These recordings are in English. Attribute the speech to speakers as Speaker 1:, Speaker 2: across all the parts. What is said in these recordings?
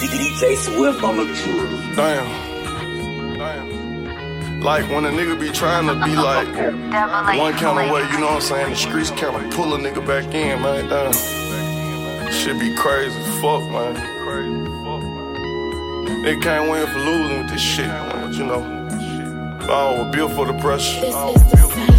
Speaker 1: DJ Swift on the truth.
Speaker 2: Damn. Damn. Like when a nigga be trying to be like one kind of way, you know what I'm saying? The streets kind of pull a nigga back in, man. Damn. Shit be crazy. Fuck, man. Crazy. Fuck, man. They can't win for losing with this shit, man. But you know. Oh, a bill for the oh, pressure.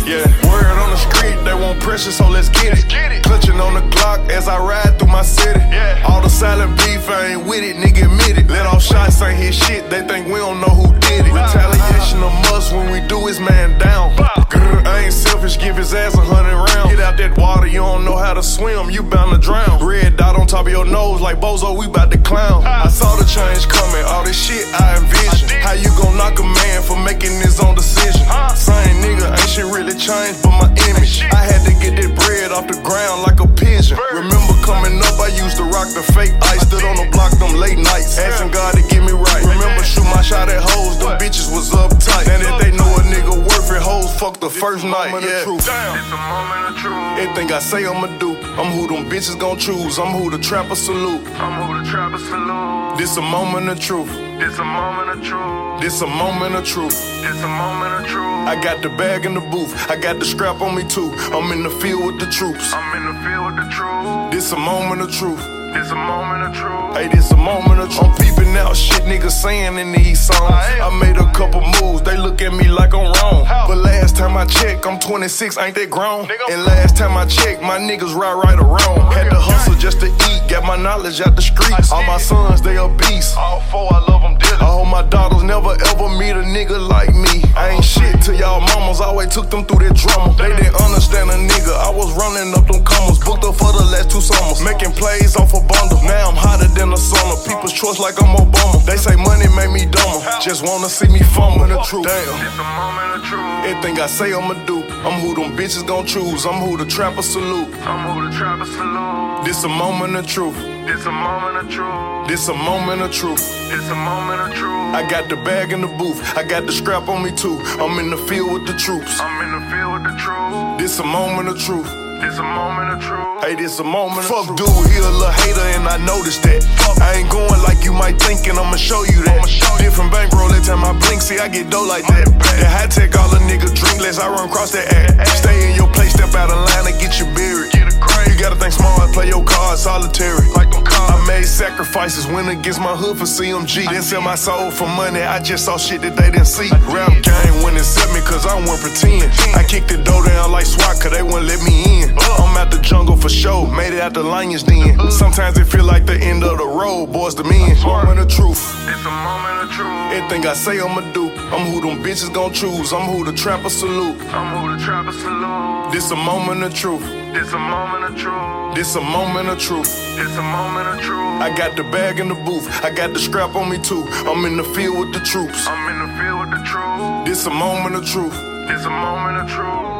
Speaker 2: Yeah, word on the street, they want pressure, so let's get it. Clutching on the Glock as I ride through my city. All the silent beef, I ain't with it, nigga admit it. Let off shots, ain't hit shit, they think we don't know who did it. Retaliation a must when we do his man down. Grr, I ain't selfish, give his ass a hundred rounds. Get out that water, you don't know how to swim, you bound to drown. Red dot on top of your nose, like Bozo, we bout to clown. I saw the changed but my image. I had to get that bread off the ground like a pigeon. Remember coming up, I used to rock the fake ice. Stood on the block them late nights, asking God first night. Yeah.
Speaker 3: It's a moment of truth.
Speaker 2: Everything I say I'ma do, I'm who them bitches gon' choose. I'm who the trapper salute.
Speaker 3: I'm who the trapper salute.
Speaker 2: This a moment of truth.
Speaker 3: It's a moment of truth.
Speaker 2: This a moment of truth.
Speaker 3: It's a moment of truth.
Speaker 2: I got the bag in the booth. I got the scrap on me too. I'm in the field with the troops.
Speaker 3: I'm in the field with the troops.
Speaker 2: This a moment of truth.
Speaker 3: It's a moment of truth.
Speaker 2: Hey, this a moment of truth. I'm peeping out shit niggas saying in these songs. I made a couple moves, they look at me like I'm wrong. Time I checked, I'm 26, ain't that grown? And last time I checked, my niggas ride right around. Had to hustle just to eat, got my knowledge out the streets. All my sons, they a beast.
Speaker 3: All four, I love them dearly.
Speaker 2: I hope my daughters never ever meet a nigga like me. I ain't shit to y'all mamas, always took them through that drama. They didn't understand a nigga, I was running up them commas. For the last two summers, making plays off a bundle. Now I'm hotter than the sauna, people's trust like I'm Obama. They say money made me dumber, just wanna see me fumble the truth. Damn.
Speaker 3: It's a moment of truth.
Speaker 2: Everything I say I'ma do, I'm who them bitches gon' choose. I'm who the trapper salute.
Speaker 3: I'm who the trapper salute.
Speaker 2: This a moment of truth.
Speaker 3: This a moment of truth.
Speaker 2: This a moment of truth.
Speaker 3: It's a moment of truth.
Speaker 2: I got the bag in the booth. I got the scrap on me too. I'm in the field with the troops.
Speaker 3: I'm in the field with the troops.
Speaker 2: This a moment of truth.
Speaker 3: It's a moment of truth.
Speaker 2: Hey, this a moment Fuck of truth. dude, he a little hater and I noticed that. I ain't going like you might think and I'ma show you that. Show Different bankroll every time I blink, see I get dough like that. That high tech, all a nigga drink less, I run across that act. Stay in your place, step out of sacrifices, went against my hood for CMG. Didn't sell my soul for money, I just saw shit that they didn't see. Rap game when it set me, cause I won't pretend. I kicked the door down like SWAT, cause they wouldn't let me in. Uh. I'm out the jungle for show, made it out the lion's den. Uh-huh. Sometimes it feel like the end of the road, Boyz II Men. Moment of truth.
Speaker 3: It's a moment of truth.
Speaker 2: Everything I say I'ma do, I'm who them bitches gon' choose. I'm who the trapper salute.
Speaker 3: I'm who the trapper salute.
Speaker 2: This a moment of truth.
Speaker 3: This a moment of truth.
Speaker 2: This a moment of truth.
Speaker 3: It's a moment of truth.
Speaker 2: I got the bag in the booth. I got the scrap on me too. I'm in the field with the troops.
Speaker 3: I'm in the field with the truth.
Speaker 2: This a moment of truth.
Speaker 3: It's a moment of truth.